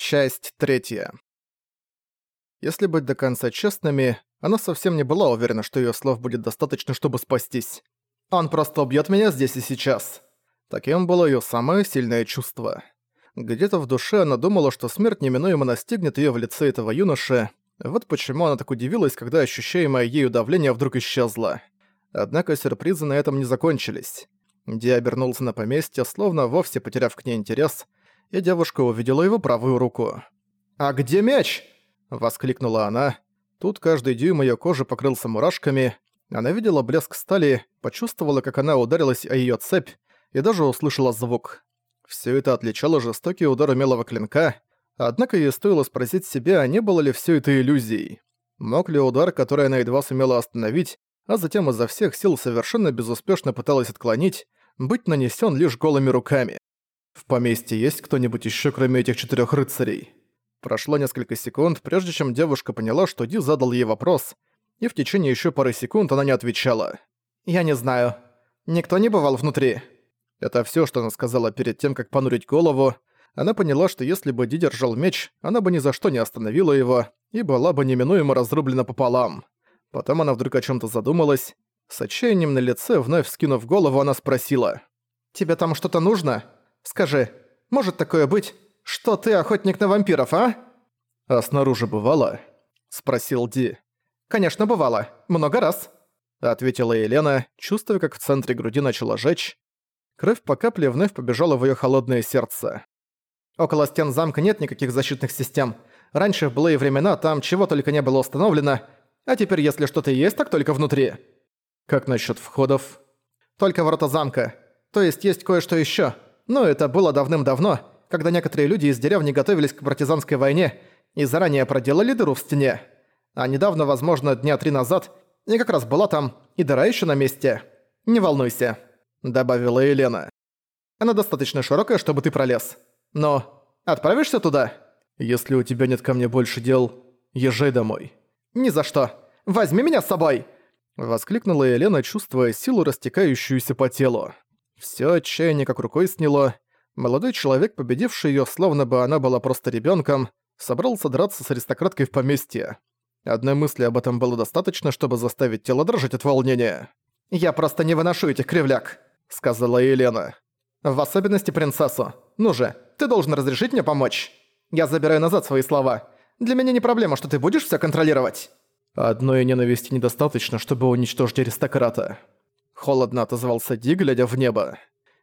Часть третья. Если быть до конца честными, она совсем не была уверена, что её слов будет достаточно, чтобы спастись. «Он просто убьёт меня здесь и сейчас». Таким было её самое сильное чувство. Где-то в душе она думала, что смерть неминуемо настигнет её в лице этого юноши. Вот почему она так удивилась, когда ощущаемое ею давление вдруг исчезло. Однако сюрпризы на этом не закончились. Ди обернулся на поместье, словно вовсе потеряв к ней интерес – и девушка увидела его правую руку. «А где мяч?» – воскликнула она. Тут каждый дюйм её кожи покрылся мурашками. Она видела блеск стали, почувствовала, как она ударилась о её цепь, и даже услышала звук. Всё это отличало жестокий удар умелого клинка, однако ей стоило спросить себя, не было ли всё это иллюзией. Мог ли удар, который она едва сумела остановить, а затем изо всех сил совершенно безуспешно пыталась отклонить, быть нанесён лишь голыми руками? В поместье есть кто-нибудь еще, кроме этих четырех рыцарей? Прошло несколько секунд, прежде чем девушка поняла, что Ди задал ей вопрос, и в течение еще пары секунд она не отвечала. «Я не знаю. Никто не бывал внутри». Это все, что она сказала перед тем, как понурить голову. Она поняла, что если бы Ди держал меч, она бы ни за что не остановила его и была бы неминуемо разрублена пополам. Потом она вдруг о чем то задумалась. С отчаянием на лице, вновь скинув голову, она спросила. «Тебе там что-то нужно?» Скажи, может такое быть, что ты охотник на вампиров, а?» «А снаружи бывало?» – спросил Ди. «Конечно, бывало. Много раз», – ответила Елена, чувствуя, как в центре груди начала жечь. Кровь по капле вновь побежала в её холодное сердце. «Около стен замка нет никаких защитных систем. Раньше, в былые времена, там чего только не было установлено, а теперь, если что-то есть, так только внутри». «Как насчёт входов?» «Только ворота замка. То есть есть кое-что ещё. Но это было давным-давно, когда некоторые люди из деревни готовились к партизанской войне и заранее проделали дыру в стене. А недавно, возможно, дня три назад, я как раз была там, и дыра еще на месте. Не волнуйся», — добавила Елена. «Она достаточно широкая, чтобы ты пролез. Но отправишься туда?» «Если у тебя нет ко мне больше дел, езжай домой». «Ни за что! Возьми меня с собой!» Воскликнула Елена, чувствуя силу, растекающуюся по телу. Всё отчаяние как рукой сняло. Молодой человек, победивший её, словно бы она была просто ребёнком, собрался драться с аристократкой в поместье. Одной мысли об этом было достаточно, чтобы заставить тело дрожать от волнения. «Я просто не выношу этих кривляк», — сказала Елена. «В особенности принцессу. Ну же, ты должен разрешить мне помочь. Я забираю назад свои слова. Для меня не проблема, что ты будешь всё контролировать». «Одной ненависти недостаточно, чтобы уничтожить аристократа», Холодно отозвался Ди, глядя в небо.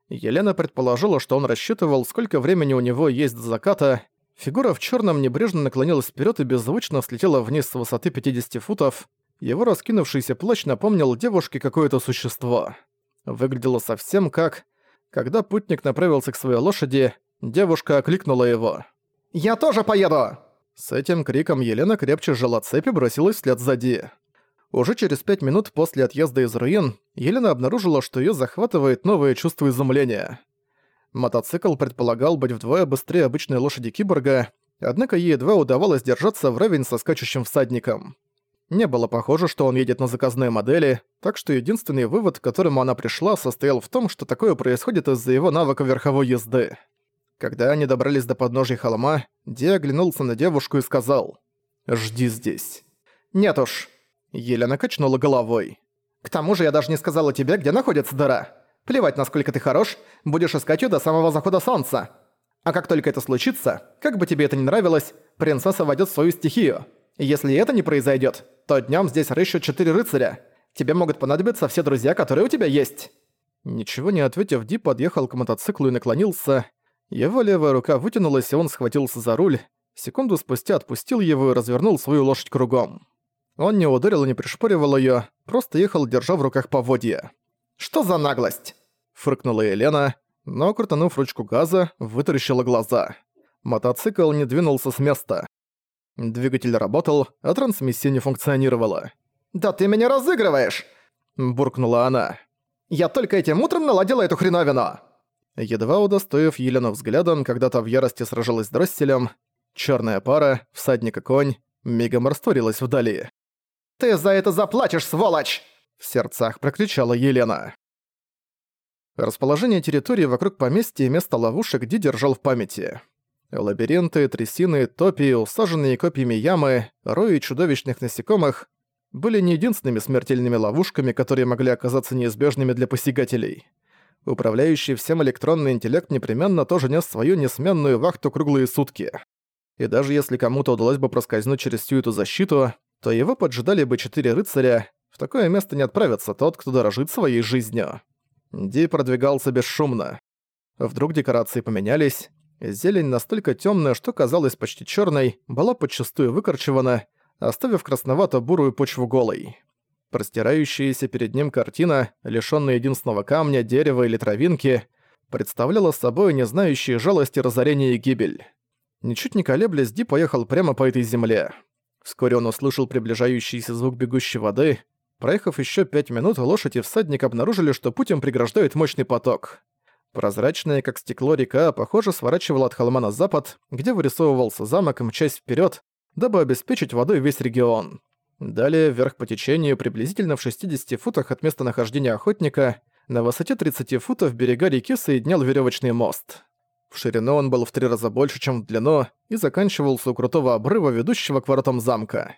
Елена предположила, что он рассчитывал, сколько времени у него есть до заката. Фигура в черном небрежно наклонилась вперед и беззвучно слетела вниз с высоты 50 футов. Его раскинувшийся плащ напомнил девушке какое-то существо. Выглядело совсем как... Когда путник направился к своей лошади, девушка окликнула его. «Я тоже поеду!» С этим криком Елена крепче сжала цепь и бросилась вслед за Ди. Уже через пять минут после отъезда из руин Елена обнаружила, что её захватывает новое чувство изумления. Мотоцикл предполагал быть вдвое быстрее обычной лошади киборга, однако ей едва удавалось держаться вровень со скачущим всадником. Не было похоже, что он едет на заказной модели, так что единственный вывод, к которому она пришла, состоял в том, что такое происходит из-за его навыка верховой езды. Когда они добрались до подножия холма, Ди оглянулся на девушку и сказал «Жди здесь». «Нет уж», Елена качнула головой. «К тому же я даже не сказала тебе, где находится дыра. Плевать, насколько ты хорош, будешь искать её до самого захода солнца. А как только это случится, как бы тебе это ни нравилось, принцесса войдёт в свою стихию. Если это не произойдёт, то днём здесь рыщут четыре рыцаря. Тебе могут понадобиться все друзья, которые у тебя есть». Ничего не ответив, Ди подъехал к мотоциклу и наклонился. Его левая рука вытянулась, и он схватился за руль. Секунду спустя отпустил его и развернул свою лошадь кругом. Он не ударил и не пришпоривал её, просто ехал, держа в руках поводья. «Что за наглость?» – фыркнула Елена, но, крутанув ручку газа, вытаращила глаза. Мотоцикл не двинулся с места. Двигатель работал, а трансмиссия не функционировала. «Да ты меня разыгрываешь!» – буркнула она. «Я только этим утром наладила эту хреновину!» Едва удостоив Елену взглядом, когда-то в ярости сражалась с Дросселем, черная пара, всадник и конь, мигом растворилась вдали. «Ты за это заплатишь, сволочь!» В сердцах прокричала Елена. Расположение территории вокруг поместья и место ловушек Ди держал в памяти. Лабиринты, трясины, топи, усаженные копьями ямы, рои чудовищных насекомых были не единственными смертельными ловушками, которые могли оказаться неизбежными для посягателей. Управляющий всем электронный интеллект непременно тоже нес свою несменную вахту круглые сутки. И даже если кому-то удалось бы проскользнуть через всю эту защиту, то его поджидали бы четыре рыцаря, в такое место не отправится тот, кто дорожит своей жизнью. Ди продвигался бесшумно. Вдруг декорации поменялись, зелень настолько темная, что казалась почти черной, была подчастую выкорчевана, оставив красновато-бурую почву голой. Простирающаяся перед ним картина, лишённая единственного камня, дерева или травинки, представляла собой не знающие жалости разорение и гибель. Ничуть не колеблясь, Ди поехал прямо по этой земле. Вскоре он услышал приближающийся звук бегущей воды. Проехав еще пять минут, лошадь и всадник обнаружили, что путем преграждает мощный поток. Прозрачная, как стекло река, похоже, сворачивала от холма на запад, где вырисовывался замок, мчась вперед, дабы обеспечить водой весь регион. Далее, вверх по течению, приблизительно в 60 футах от местонахождения охотника, на высоте 30 футов берега реки соединял веревочный мост. В ширину он был в три раза больше, чем в длину, и заканчивался у крутого обрыва, ведущего к воротам замка.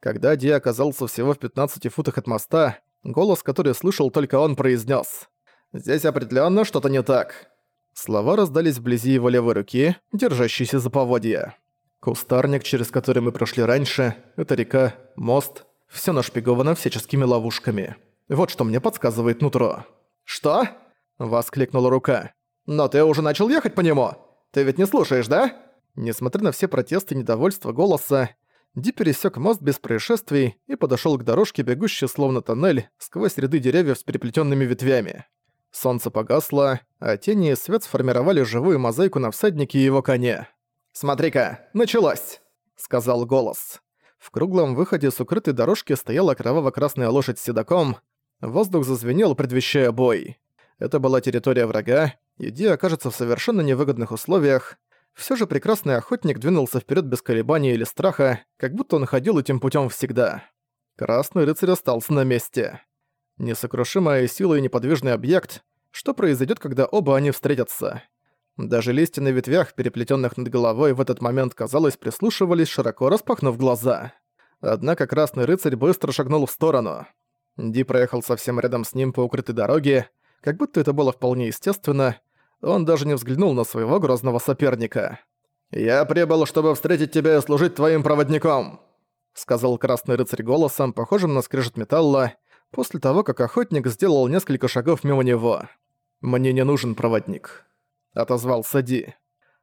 Когда Ди оказался всего в 15 футах от моста, голос, который слышал только он, произнес: «Здесь определенно что-то не так». Слова раздались вблизи его левой руки, держащейся за поводья. Кустарник, через который мы прошли раньше, это река, мост, все нашпиговано всяческими ловушками. Вот что мне подсказывает нутро. «Что?» – воскликнула рука. «Но ты уже начал ехать по нему! Ты ведь не слушаешь, да?» Несмотря на все протесты и недовольство голоса, Ди пересек мост без происшествий и подошел к дорожке, бегущей словно тоннель, сквозь ряды деревьев с переплетенными ветвями. Солнце погасло, а тени и свет сформировали живую мозаику на всаднике и его коне. «Смотри-ка, началось!» — сказал голос. В круглом выходе с укрытой дорожки стояла кроваво-красная лошадь с седаком. Воздух зазвенел, предвещая бой. Это была территория врага, и Ди окажется в совершенно невыгодных условиях. Все же прекрасный охотник двинулся вперед без колебаний или страха, как будто он ходил этим путем всегда. Красный рыцарь остался на месте. Несокрушимая сила и неподвижный объект. Что произойдет, когда оба они встретятся? Даже листья на ветвях, переплетенных над головой, в этот момент, казалось, прислушивались, широко распахнув глаза. Однако Красный Рыцарь быстро шагнул в сторону. Ди проехал совсем рядом с ним по укрытой дороге, как будто это было вполне естественно. Он даже не взглянул на своего грозного соперника. «Я прибыл, чтобы встретить тебя и служить твоим проводником», сказал Красный Рыцарь голосом, похожим на скрежет металла, после того, как охотник сделал несколько шагов мимо него. «Мне не нужен проводник» отозвался Ди.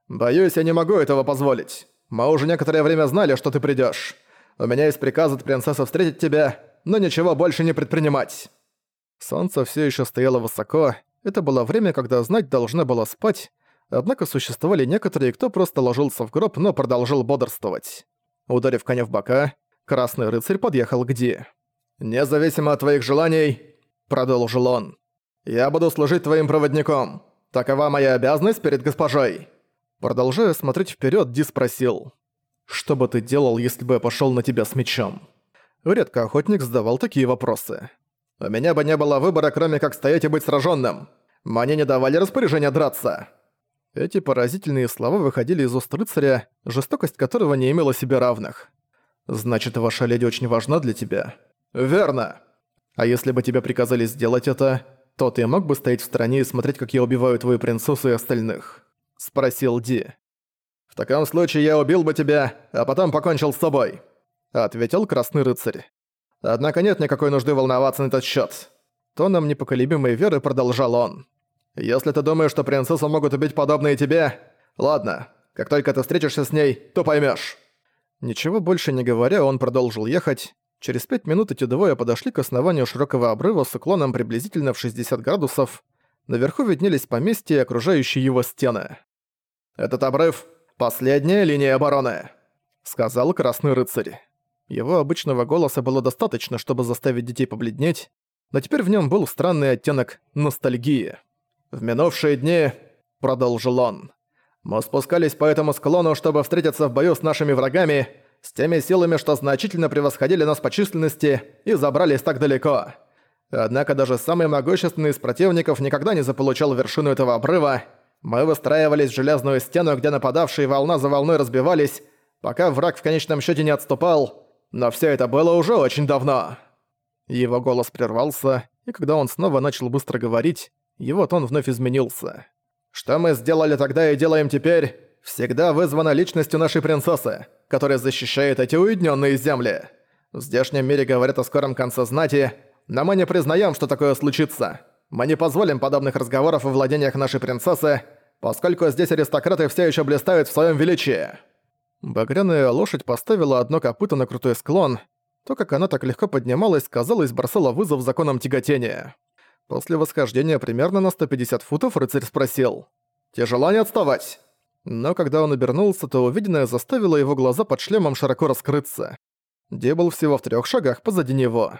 «Боюсь, я не могу этого позволить. Мы уже некоторое время знали, что ты придёшь. У меня есть приказ от принцессы встретить тебя, но ничего больше не предпринимать». Солнце всё ещё стояло высоко, это было время, когда знать должна была спать, однако существовали некоторые, кто просто ложился в гроб, но продолжил бодрствовать. Ударив коня в бока, Красный Рыцарь подъехал к Ди. «Независимо от твоих желаний», — продолжил он, — «я буду служить твоим проводником. Такова моя обязанность перед госпожой». Продолжая смотреть вперед, Ди спросил. «Что бы ты делал, если бы я пошёл на тебя с мечом?» Редко охотник задавал такие вопросы. «У меня бы не было выбора, кроме как стоять и быть сражённым. Мне не давали распоряжения драться». Эти поразительные слова выходили из уст рыцаря, жестокость которого не имела себе равных. «Значит, ваша леди очень важна для тебя?» «Верно!» «А если бы тебе приказали сделать это, то ты мог бы стоять в стороне и смотреть, как я убиваю твою принцессу и остальных?» — спросил Ди. «В таком случае я убил бы тебя, а потом покончил с собой», — ответил Красный Рыцарь. «Однако нет никакой нужды волноваться на этот счет. Тоном непоколебимой веры продолжал он. «Если ты думаешь, что принцессу могут убить подобные тебе, ладно, как только ты встретишься с ней, то поймешь. Ничего больше не говоря, он продолжил ехать, Через пять минут эти двое подошли к основанию широкого обрыва с уклоном приблизительно в 60 градусов. Наверху виднелись поместья и окружающие его стены. «Этот обрыв — последняя линия обороны», — сказал Красный Рыцарь. Его обычного голоса было достаточно, чтобы заставить детей побледнеть, но теперь в нем был странный оттенок ностальгии. «В минувшие дни», — продолжил он, — «мы спускались по этому склону, чтобы встретиться в бою с нашими врагами, с теми силами, что значительно превосходили нас по численности и забрались так далеко. Однако даже самый могущественный из противников никогда не заполучал вершину этого обрыва. Мы выстраивались в железную стену, где нападавшие волна за волной разбивались, пока враг в конечном счете не отступал, но все это было уже очень давно». Его голос прервался, и когда он снова начал быстро говорить, его тон вновь изменился. «Что мы сделали тогда и делаем теперь, всегда вызвано личностью нашей принцессы, которая защищает эти уединенные земли. В здешнем мире говорят о скором конце знати, но мы не признаем, что такое случится. Мы не позволим подобных разговоров о владениях нашей принцессы, поскольку здесь аристократы все еще блистают в своем величии». Багряная лошадь поставила одно копыто на крутой склон. То, как она так легко поднималась, казалось, бросало вызов законам тяготения. После восхождения примерно на 150 футов рыцарь спросил. «Тяжело не отставать?» Но когда он обернулся, то увиденное заставило его глаза под шлемом широко раскрыться. Ди всего в трех шагах позади него.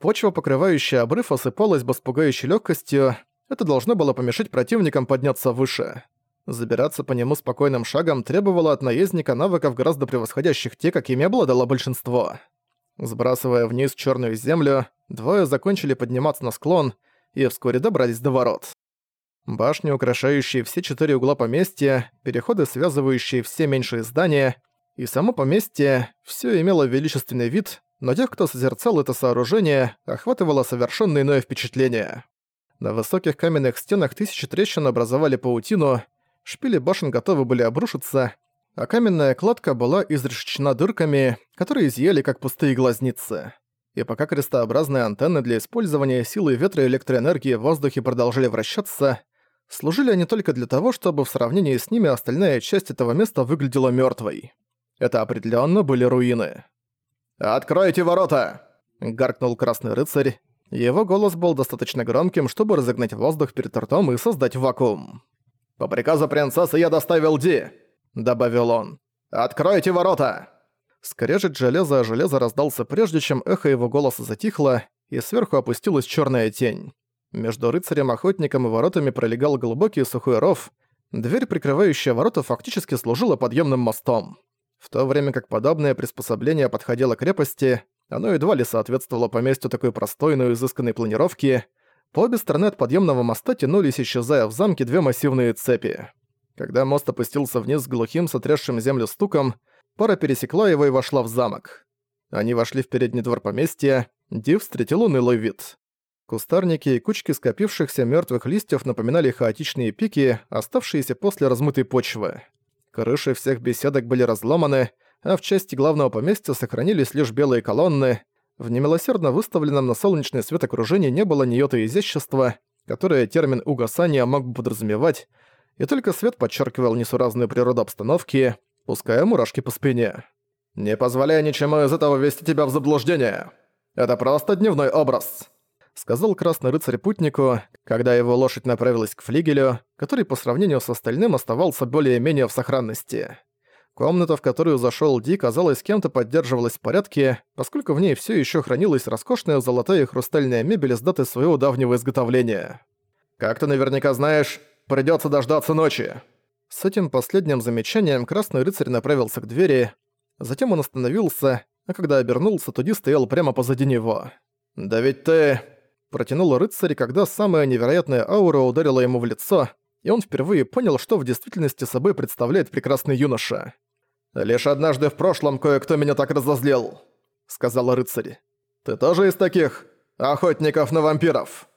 Почва, покрывающая обрыв, осыпалась бы с пугающей легкостью. Это должно было помешать противникам подняться выше. Забираться по нему спокойным шагом требовало от наездника навыков гораздо превосходящих те, какими обладало большинство. Сбрасывая вниз черную землю, двое закончили подниматься на склон и вскоре добрались до ворот. Башни, украшающие все четыре угла поместья, переходы, связывающие все меньшие здания, и само поместье – все имело величественный вид, но тех, кто созерцал это сооружение, охватывало совершенно иное впечатление. На высоких каменных стенах тысячи трещин образовали паутину, шпили башен готовы были обрушиться, а каменная кладка была изрешечена дырками, которые изъяли как пустые глазницы. И пока крестообразные антенны для использования силы ветра и электроэнергии в воздухе продолжали вращаться, служили они только для того, чтобы в сравнении с ними остальная часть этого места выглядела мертвой. Это определенно были руины. «Откройте ворота!» — гаркнул Красный Рыцарь. Его голос был достаточно громким, чтобы разогнать воздух перед ртом и создать вакуум. «По приказу принцессы я доставил Ди», — добавил он. «Откройте ворота!» Скрежет железо о железо раздался прежде, чем эхо его голоса затихло, и сверху опустилась черная тень. Между рыцарем-охотником и воротами пролегал глубокий сухой ров. Дверь, прикрывающая ворота, фактически служила подъемным мостом. В то время как подобное приспособление подходило крепости, оно едва ли соответствовало поместью такой простой, но изысканной планировки — по обе стороны от подъемного моста тянулись, исчезая в замке, две массивные цепи. Когда мост опустился вниз с глухим, сотрясшим землю стуком, пара пересекла его и вошла в замок. Они вошли в передний двор поместья, Див встретил унылый вид. Кустарники и кучки скопившихся мертвых листьев напоминали хаотичные пики, оставшиеся после размытой почвы. Крыши всех беседок были разломаны, а в части главного поместья сохранились лишь белые колонны, в немилосердно выставленном на солнечный свет окружении не было ни йота изящества, которое термин «угасания» мог бы подразумевать, и только свет подчеркивал несуразную природу обстановки, пуская мурашки по спине. «Не позволяй ничему из этого ввести тебя в заблуждение. Это просто дневной образ», — сказал Красный Рыцарь путнику, когда его лошадь направилась к флигелю, который по сравнению с остальным оставался более-менее в сохранности. Комната, в которую зашел Ди, казалось, кем-то поддерживалась в порядке, поскольку в ней все еще хранилась роскошная золотая и хрустальная мебель с датой своего давнего изготовления. «Как ты наверняка знаешь, придется дождаться ночи». С этим последним замечанием Красный Рыцарь направился к двери, затем он остановился, а когда обернулся, то Ди стоял прямо позади него. «Да ведь ты...» Протянул рыцарь, когда самая невероятная аура ударила ему в лицо, и он впервые понял, что в действительности собой представляет прекрасный юноша. «Лишь однажды в прошлом кое-кто меня так разозлил», — сказал рыцарь. «Ты тоже из таких охотников на вампиров?»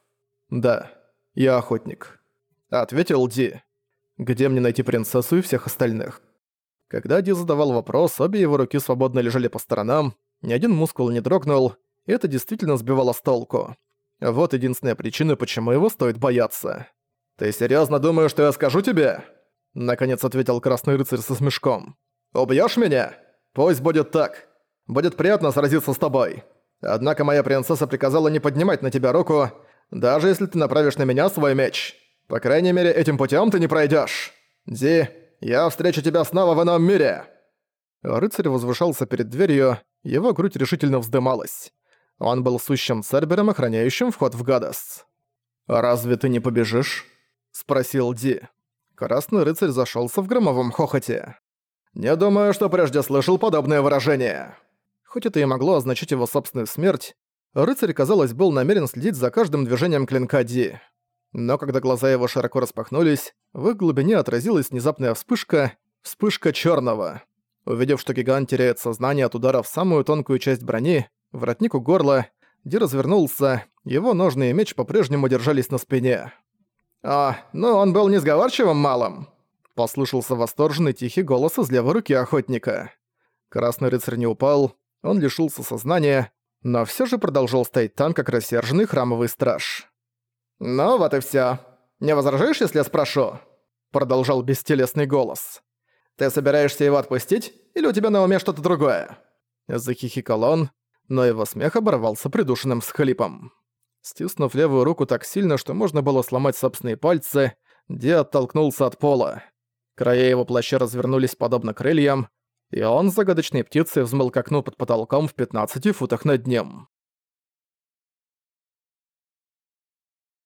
«Да, я охотник», — ответил Ди. «Где мне найти принцессу и всех остальных?» Когда Ди задавал вопрос, обе его руки свободно лежали по сторонам, ни один мускул не дрогнул, и это действительно сбивало с толку. Вот единственная причина, почему его стоит бояться. «Ты серьёзно думаешь, что я скажу тебе?» Наконец ответил Красный Рыцарь со смешком. «Убьёшь меня? Пусть будет так. Будет приятно сразиться с тобой. Однако моя принцесса приказала не поднимать на тебя руку, даже если ты направишь на меня свой меч. По крайней мере, этим путём ты не пройдёшь. Ди, я встречу тебя снова в ином мире!» Рыцарь возвышался перед дверью, его грудь решительно вздымалась. Он был сущим цербером, охраняющим вход в Гадас. «Разве ты не побежишь?» — спросил Ди. Красный рыцарь зашёлся в громовом хохоте. «Не думаю, что прежде слышал подобное выражение». Хоть это и могло означать его собственную смерть, рыцарь, казалось, был намерен следить за каждым движением клинка Ди. Но когда глаза его широко распахнулись, в их глубине отразилась внезапная вспышка, вспышка черного. Увидев, что гигант теряет сознание от удара в самую тонкую часть брони, воротник у горла, Ди развернулся, его ножны и меч по-прежнему держались на спине. «А, ну он был несговорчивым малым!» Послышался восторженный тихий голос из левой руки охотника. Красный рыцарь не упал, он лишился сознания, но все же продолжал стоять там, как рассерженный храмовый страж. «Ну вот и всё. Не возражаешь, если я спрошу?» Продолжал бестелесный голос. «Ты собираешься его отпустить, или у тебя на уме что-то другое?» Захихикал он, но его смех оборвался придушенным схлипом. Стиснув левую руку так сильно, что можно было сломать собственные пальцы, Ди оттолкнулся от пола. Края его плаща развернулись подобно крыльям, и он загадочной птицей взмыл к окну под потолком в 15 футах над ним.